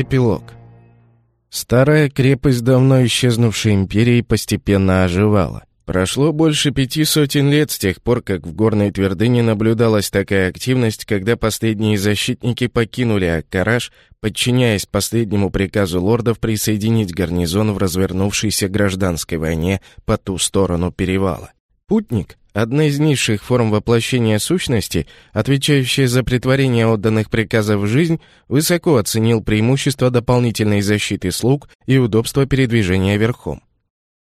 Эпилог. Старая крепость давно исчезнувшей империи постепенно оживала. Прошло больше пяти сотен лет с тех пор, как в горной твердыне наблюдалась такая активность, когда последние защитники покинули Аккараш, подчиняясь последнему приказу лордов присоединить гарнизон в развернувшейся гражданской войне по ту сторону перевала. Путник, одна из низших форм воплощения сущности, отвечающая за притворение отданных приказов в жизнь, высоко оценил преимущество дополнительной защиты слуг и удобство передвижения верхом.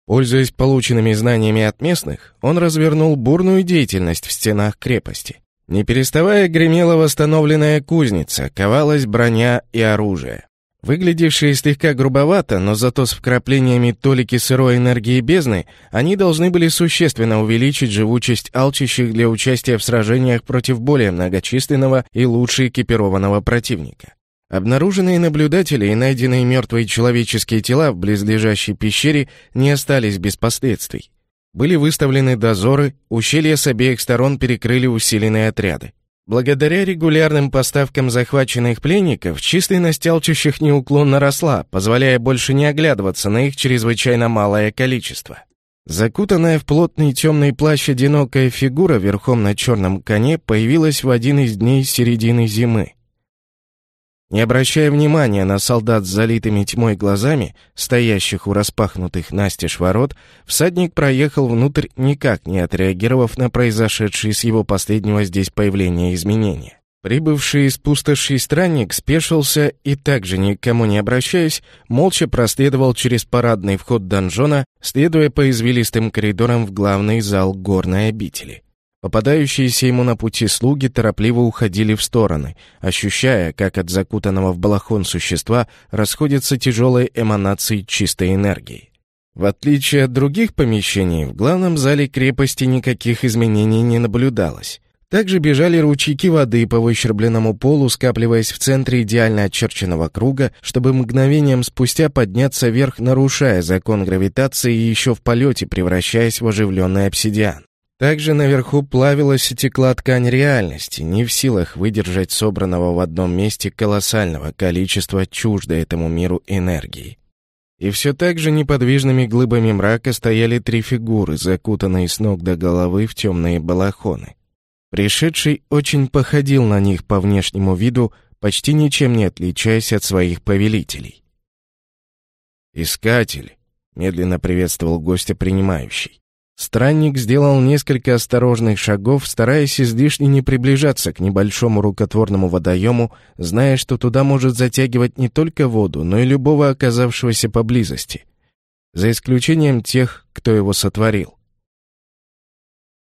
Пользуясь полученными знаниями от местных, он развернул бурную деятельность в стенах крепости. Не переставая гремела восстановленная кузница, ковалась броня и оружие. Выглядевшие слегка грубовато, но зато с вкраплениями толики сырой энергии бездны, они должны были существенно увеличить живучесть алчащих для участия в сражениях против более многочисленного и лучше экипированного противника. Обнаруженные наблюдатели и найденные мертвые человеческие тела в близлежащей пещере не остались без последствий. Были выставлены дозоры, ущелья с обеих сторон перекрыли усиленные отряды. Благодаря регулярным поставкам захваченных пленников, численность алчущих неуклонно росла, позволяя больше не оглядываться на их чрезвычайно малое количество. Закутанная в плотный темный плащ одинокая фигура верхом на черном коне появилась в один из дней середины зимы. Не обращая внимания на солдат с залитыми тьмой глазами, стоящих у распахнутых настежь ворот, всадник проехал внутрь, никак не отреагировав на произошедшие с его последнего здесь появления изменения. Прибывший из пустоши странник спешился и, также никому не обращаясь, молча проследовал через парадный вход донжона, следуя по извилистым коридорам в главный зал горной обители. Попадающиеся ему на пути слуги торопливо уходили в стороны, ощущая, как от закутанного в балахон существа расходятся тяжелые эманации чистой энергии. В отличие от других помещений, в главном зале крепости никаких изменений не наблюдалось. Также бежали ручейки воды по выщербленному полу, скапливаясь в центре идеально очерченного круга, чтобы мгновением спустя подняться вверх, нарушая закон гравитации и еще в полете превращаясь в оживленный обсидиан. Также наверху плавилась и текла ткань реальности, не в силах выдержать собранного в одном месте колоссального количества чуждой этому миру энергии. И все так же неподвижными глыбами мрака стояли три фигуры, закутанные с ног до головы в темные балахоны. Пришедший очень походил на них по внешнему виду, почти ничем не отличаясь от своих повелителей. «Искатель», — медленно приветствовал гостя принимающий. Странник сделал несколько осторожных шагов, стараясь излишне не приближаться к небольшому рукотворному водоему, зная, что туда может затягивать не только воду, но и любого оказавшегося поблизости, за исключением тех, кто его сотворил.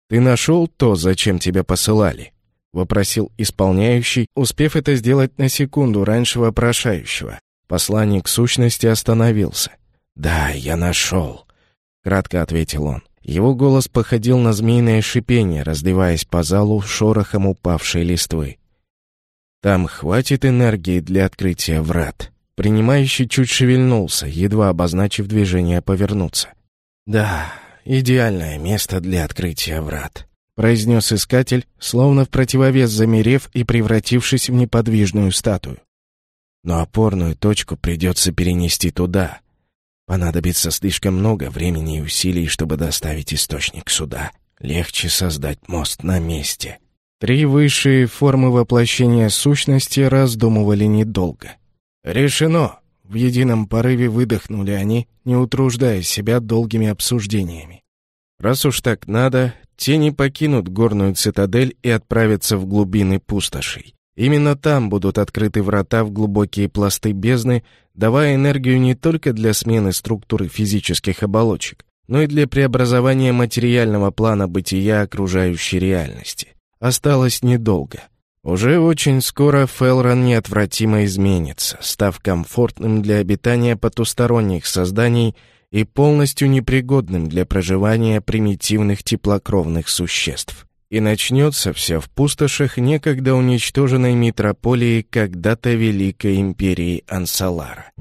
«Ты нашел то, зачем тебя посылали?» — вопросил исполняющий, успев это сделать на секунду раньше вопрошающего. Посланник сущности остановился. «Да, я нашел», — кратко ответил он. Его голос походил на змеиное шипение, разливаясь по залу шорохом упавшей листвы. «Там хватит энергии для открытия врат». Принимающий чуть шевельнулся, едва обозначив движение повернуться. «Да, идеальное место для открытия врат», — произнес искатель, словно в противовес замерев и превратившись в неподвижную статую. «Но опорную точку придется перенести туда, Понадобится слишком много времени и усилий, чтобы доставить источник сюда. Легче создать мост на месте. Три высшие формы воплощения сущности раздумывали недолго. «Решено!» — в едином порыве выдохнули они, не утруждая себя долгими обсуждениями. Раз уж так надо, тени покинут горную цитадель и отправятся в глубины пустошей. Именно там будут открыты врата в глубокие пласты бездны, давая энергию не только для смены структуры физических оболочек, но и для преобразования материального плана бытия окружающей реальности. Осталось недолго. Уже очень скоро Фелрон неотвратимо изменится, став комфортным для обитания потусторонних созданий и полностью непригодным для проживания примитивных теплокровных существ. И начнется все в пустошах некогда уничтоженной метрополии когда-то Великой Империи Ансалара.